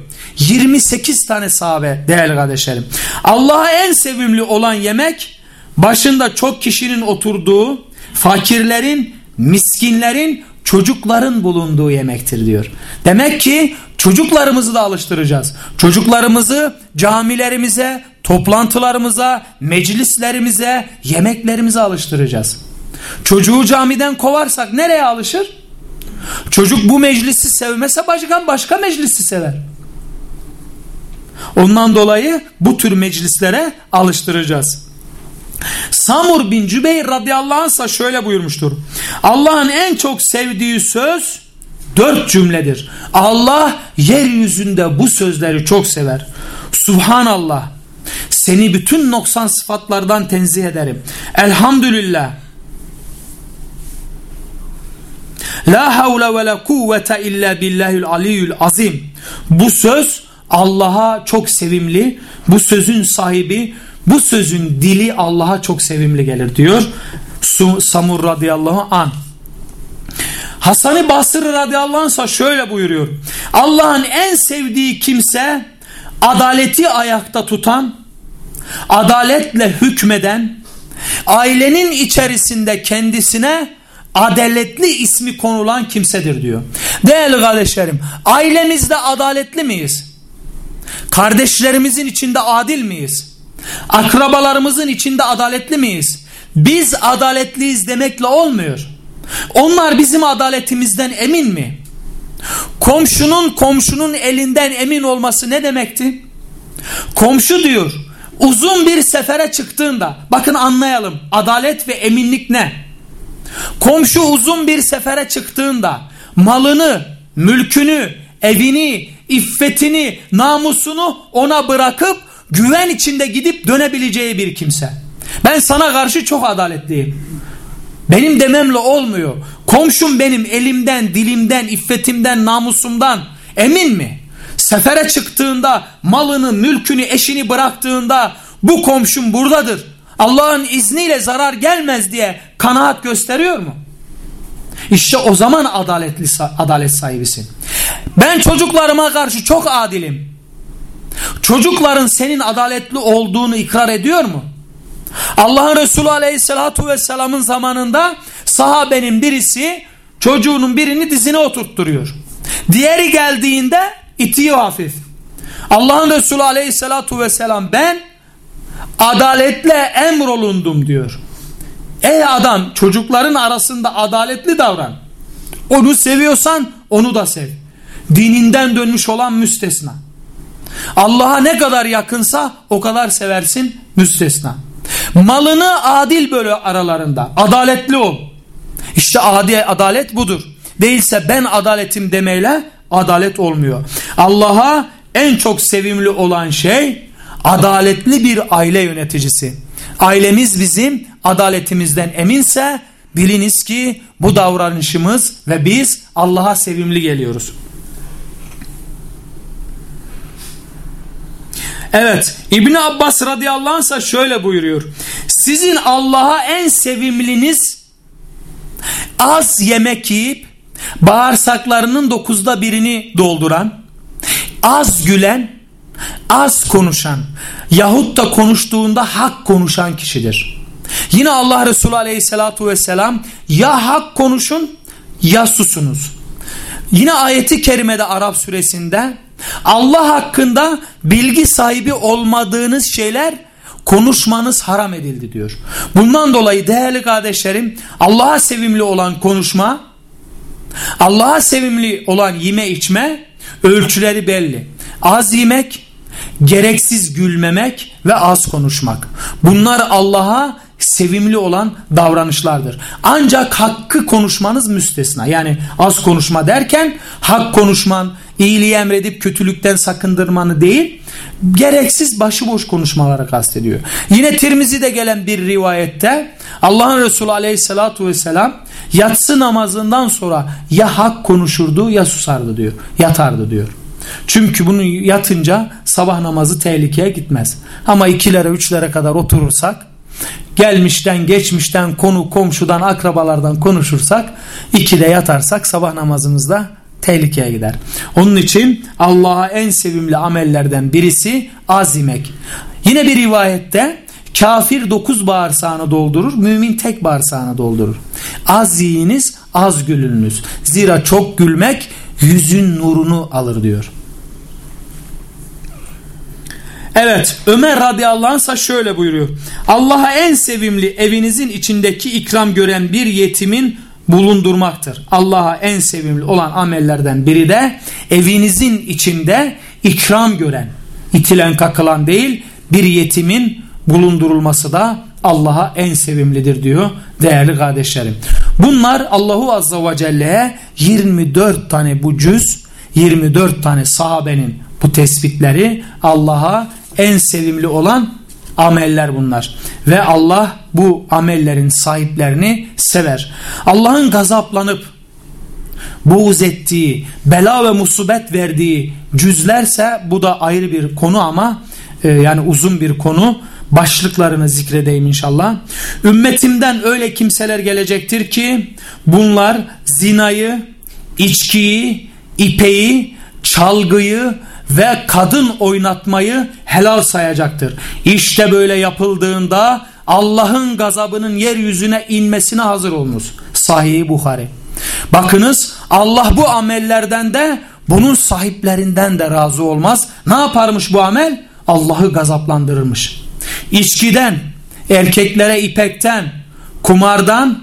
28 tane sahabe değerli kardeşlerim. Allah'a en sevimli olan yemek başında çok kişinin oturduğu fakirlerin, miskinlerin, çocukların bulunduğu yemektir diyor. Demek ki çocuklarımızı da alıştıracağız. Çocuklarımızı camilerimize, toplantılarımıza, meclislerimize, yemeklerimize alıştıracağız. Çocuğu camiden kovarsak nereye alışır? Çocuk bu meclisi sevmese başkan başka meclisi sever. Ondan dolayı bu tür meclislere alıştıracağız. Samur bin Cübeyr radıyallahu anh şöyle buyurmuştur. Allah'ın en çok sevdiği söz dört cümledir. Allah yeryüzünde bu sözleri çok sever. Subhanallah. Seni bütün noksan sıfatlardan tenzih ederim. Elhamdülillah. La havle ve la kuvvete illa billahil aliyyül azim. Bu söz Allah'a çok sevimli. Bu sözün sahibi, bu sözün dili Allah'a çok sevimli gelir diyor. Samur radıyallahu an. Hasan-ı Basri radıyallahu anh şöyle buyuruyor. Allah'ın en sevdiği kimse adaleti ayakta tutan, adaletle hükmeden, ailenin içerisinde kendisine adaletli ismi konulan kimsedir diyor. Değerli kardeşlerim, ailemizde adaletli miyiz? Kardeşlerimizin içinde adil miyiz? Akrabalarımızın içinde adaletli miyiz? Biz adaletliyiz demekle olmuyor. Onlar bizim adaletimizden emin mi? Komşunun komşunun elinden emin olması ne demekti? Komşu diyor uzun bir sefere çıktığında bakın anlayalım adalet ve eminlik ne? Komşu uzun bir sefere çıktığında malını, mülkünü, evini, iffetini, namusunu ona bırakıp güven içinde gidip dönebileceği bir kimse. Ben sana karşı çok adaletliyim. Benim dememle olmuyor. Komşum benim elimden, dilimden, iffetimden, namusumdan emin mi? Sefere çıktığında malını, mülkünü, eşini bıraktığında bu komşum buradadır. Allah'ın izniyle zarar gelmez diye kanaat gösteriyor mu? İşte o zaman adaletli adalet sahibisin. Ben çocuklarıma karşı çok adilim. Çocukların senin adaletli olduğunu ikrar ediyor mu? Allah'ın Resulü Aleyhisselatü Vesselam'ın zamanında sahabenin birisi çocuğunun birini dizine oturtturuyor. Diğeri geldiğinde itiyor hafif. Allah'ın Resulü Aleyhisselatü Vesselam ben adaletle emrolundum diyor. Ey adam çocukların arasında adaletli davran. Onu seviyorsan onu da sev. Dininden dönmüş olan müstesna. Allah'a ne kadar yakınsa o kadar seversin müstesna. Malını adil böyle aralarında. Adaletli ol. İşte adi, adalet budur. Değilse ben adaletim demeyle adalet olmuyor. Allah'a en çok sevimli olan şey adaletli bir aile yöneticisi. Ailemiz bizim adaletimizden eminse biliniz ki bu davranışımız ve biz Allah'a sevimli geliyoruz. Evet İbni Abbas radıyallahu anh şöyle buyuruyor. Sizin Allah'a en sevimliniz az yemek yiyip bağırsaklarının dokuzda birini dolduran, az gülen, az konuşan yahut da konuştuğunda hak konuşan kişidir. Yine Allah Resulü aleyhissalatu vesselam ya hak konuşun ya susunuz. Yine ayeti kerimede Arap suresinde Allah hakkında bilgi sahibi olmadığınız şeyler konuşmanız haram edildi diyor. Bundan dolayı değerli kardeşlerim Allah'a sevimli olan konuşma, Allah'a sevimli olan yeme içme ölçüleri belli. Az yemek, gereksiz gülmemek ve az konuşmak. Bunlar Allah'a sevimli olan davranışlardır. Ancak hakkı konuşmanız müstesna. Yani az konuşma derken hak konuşman, iyiliği emredip kötülükten sakındırmanı değil, gereksiz başıboş konuşmaları kastediyor. Yine Tirmizi'de gelen bir rivayette Allah'ın Resulü aleyhissalatu vesselam yatsı namazından sonra ya hak konuşurdu ya susardı diyor. Yatardı diyor. Çünkü bunu yatınca sabah namazı tehlikeye gitmez. Ama ikilere üçlere kadar oturursak gelmişten geçmişten konu komşudan akrabalardan konuşursak ikide yatarsak sabah namazımızda tehlikeye gider. Onun için Allah'a en sevimli amellerden birisi azimek. Yine bir rivayette kafir dokuz bağırsağını doldurur, mümin tek bağırsağını doldurur. Az yiyiniz, az gülünüz. Zira çok gülmek yüzün nurunu alır diyor. Evet Ömer radıyallahu anh şöyle buyuruyor. Allah'a en sevimli evinizin içindeki ikram gören bir yetimin bulundurmaktır. Allah'a en sevimli olan amellerden biri de evinizin içinde ikram gören, itilen kakılan değil bir yetimin bulundurulması da Allah'a en sevimlidir diyor değerli kardeşlerim. Bunlar Allahu Azza ve Celle'ye 24 tane bu cüz 24 tane sahabenin bu tespitleri Allah'a en sevimli olan ameller bunlar. Ve Allah bu amellerin sahiplerini sever. Allah'ın gazaplanıp buğz ettiği, bela ve musibet verdiği cüzlerse bu da ayrı bir konu ama e, yani uzun bir konu. Başlıklarını zikredeyim inşallah. Ümmetimden öyle kimseler gelecektir ki bunlar zinayı, içkiyi, ipeyi, çalgıyı ve kadın oynatmayı helal sayacaktır. İşte böyle yapıldığında Allah'ın gazabının yeryüzüne inmesine hazır olunuz. Sahih Bukhari. Bakınız Allah bu amellerden de bunun sahiplerinden de razı olmaz. Ne yaparmış bu amel? Allah'ı gazaplandırırmış. İçkiden, erkeklere ipekten, kumardan,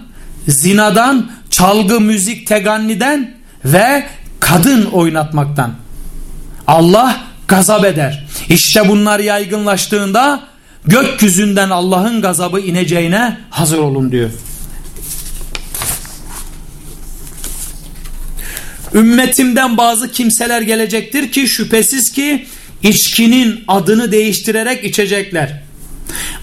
zinadan, çalgı, müzik, teganniden ve kadın oynatmaktan. Allah gazap eder. İşte bunlar yaygınlaştığında gökyüzünden Allah'ın gazabı ineceğine hazır olun diyor. Ümmetimden bazı kimseler gelecektir ki şüphesiz ki içkinin adını değiştirerek içecekler.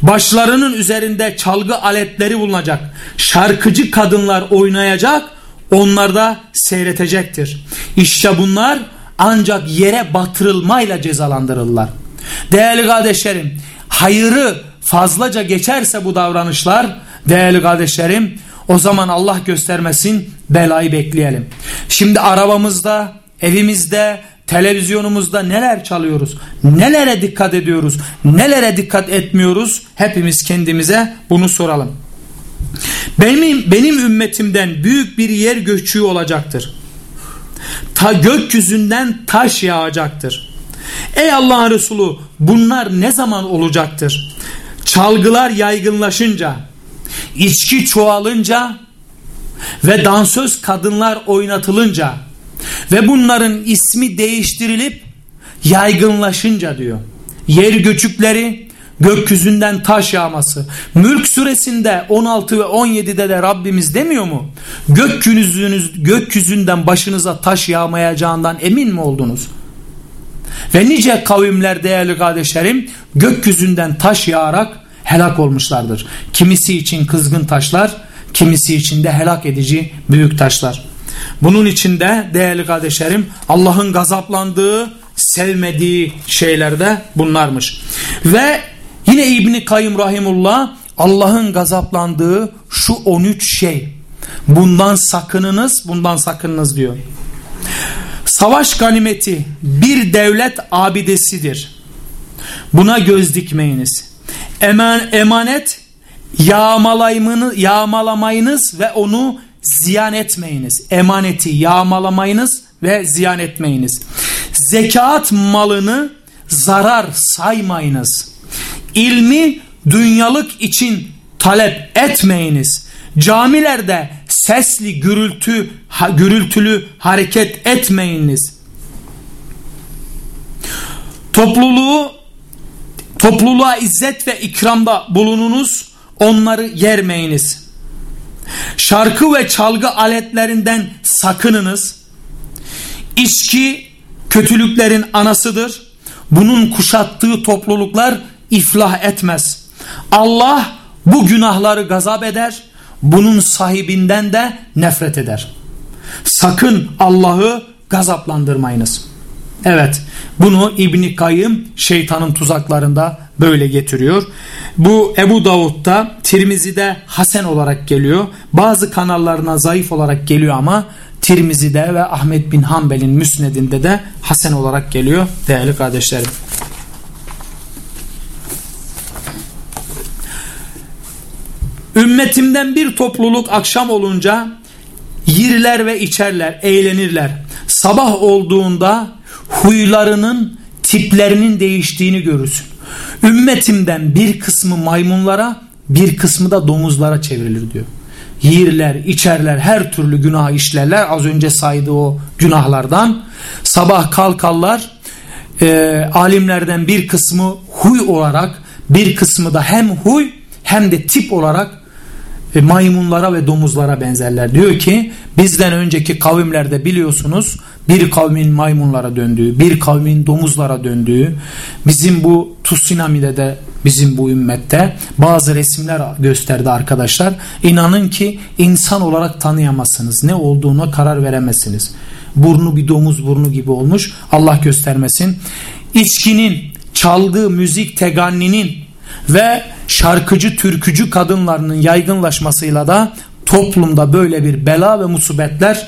Başlarının üzerinde çalgı aletleri bulunacak. Şarkıcı kadınlar oynayacak, onlar da seyredecektir. İşte bunlar ancak yere batırılmayla cezalandırırlar. Değerli kardeşlerim, hayırı fazlaca geçerse bu davranışlar, değerli kardeşlerim, o zaman Allah göstermesin belayı bekleyelim. Şimdi arabamızda, evimizde, televizyonumuzda neler çalıyoruz? Nelere dikkat ediyoruz? Nelere dikkat etmiyoruz? Hepimiz kendimize bunu soralım. Benim, benim ümmetimden büyük bir yer göçüğü olacaktır ta gökyüzünden taş yağacaktır. Ey Allah'ın Resulü bunlar ne zaman olacaktır? Çalgılar yaygınlaşınca, içki çoğalınca ve dansöz kadınlar oynatılınca ve bunların ismi değiştirilip yaygınlaşınca diyor. Yer göçükleri, gökyüzünden taş yağması. Mülk suresinde 16 ve 17'de de Rabbimiz demiyor mu? Gökyüzünüz, gökyüzünden başınıza taş yağmayacağından emin mi oldunuz? Ve nice kavimler değerli kardeşlerim gökyüzünden taş yağarak helak olmuşlardır. Kimisi için kızgın taşlar, kimisi için de helak edici büyük taşlar. Bunun içinde değerli kardeşlerim Allah'ın gazaplandığı, sevmediği şeyler de bunlarmış. Ve Yine İbni Kayyım Rahimullah Allah'ın gazaplandığı şu 13 şey. Bundan sakınınız, bundan sakınınız diyor. Savaş ganimeti bir devlet abidesidir. Buna göz dikmeyiniz. Eman, emanet yağmalamayınız ve onu ziyan etmeyiniz. Emaneti yağmalamayınız ve ziyan etmeyiniz. Zekat malını zarar saymayınız ilmi dünyalık için talep etmeyiniz. Camilerde sesli gürültü ha, gürültülü hareket etmeyiniz. Topluluğu topluluğa izzet ve ikramda bulununuz, onları yermeyiniz. Şarkı ve çalgı aletlerinden sakınınız. İçki kötülüklerin anasıdır. Bunun kuşattığı topluluklar iflah etmez. Allah bu günahları gazap eder. Bunun sahibinden de nefret eder. Sakın Allah'ı gazaplandırmayınız. Evet bunu İbni Kayyım şeytanın tuzaklarında böyle getiriyor. Bu Ebu Davud'da Tirmizi'de Hasen olarak geliyor. Bazı kanallarına zayıf olarak geliyor ama Tirmizi'de ve Ahmet bin Hanbel'in müsnedinde de Hasen olarak geliyor değerli kardeşlerim. Ümmetimden bir topluluk akşam olunca yirler ve içerler, eğlenirler. Sabah olduğunda huylarının tiplerinin değiştiğini görürsün. Ümmetimden bir kısmı maymunlara bir kısmı da domuzlara çevrilir diyor. Yirler, içerler, her türlü günah işlerler. Az önce saydığı o günahlardan. Sabah kalkarlar. E, alimlerden bir kısmı huy olarak bir kısmı da hem huy hem de tip olarak e, maymunlara ve domuzlara benzerler. Diyor ki bizden önceki kavimlerde biliyorsunuz bir kavmin maymunlara döndüğü, bir kavmin domuzlara döndüğü, bizim bu Tsunami'de de bizim bu ümmette bazı resimler gösterdi arkadaşlar. İnanın ki insan olarak tanıyamazsınız. Ne olduğuna karar veremezsiniz. Burnu bir domuz burnu gibi olmuş. Allah göstermesin. İçkinin, çaldığı müzik teganninin ve şarkıcı türkücü kadınlarının yaygınlaşmasıyla da toplumda böyle bir bela ve musibetler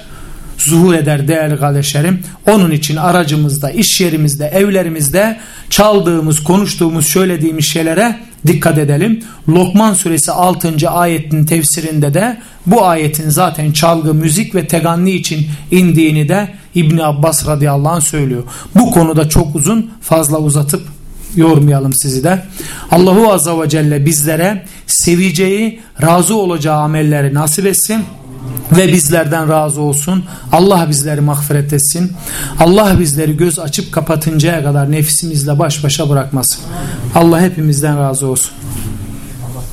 zuhur eder değerli kardeşlerim. Onun için aracımızda, iş yerimizde, evlerimizde çaldığımız, konuştuğumuz, söylediğimiz şeylere dikkat edelim. Lokman suresi 6. ayetin tefsirinde de bu ayetin zaten çalgı, müzik ve teganni için indiğini de İbni Abbas radıyallahu anh söylüyor. Bu konuda çok uzun fazla uzatıp yormayalım sizi de. Allahu Azza ve Celle bizlere seveceği, razı olacağı amelleri nasip etsin ve bizlerden razı olsun. Allah bizleri mağfiret etsin. Allah bizleri göz açıp kapatıncaya kadar nefisimizle baş başa bırakmasın. Allah hepimizden razı olsun.